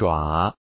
爪。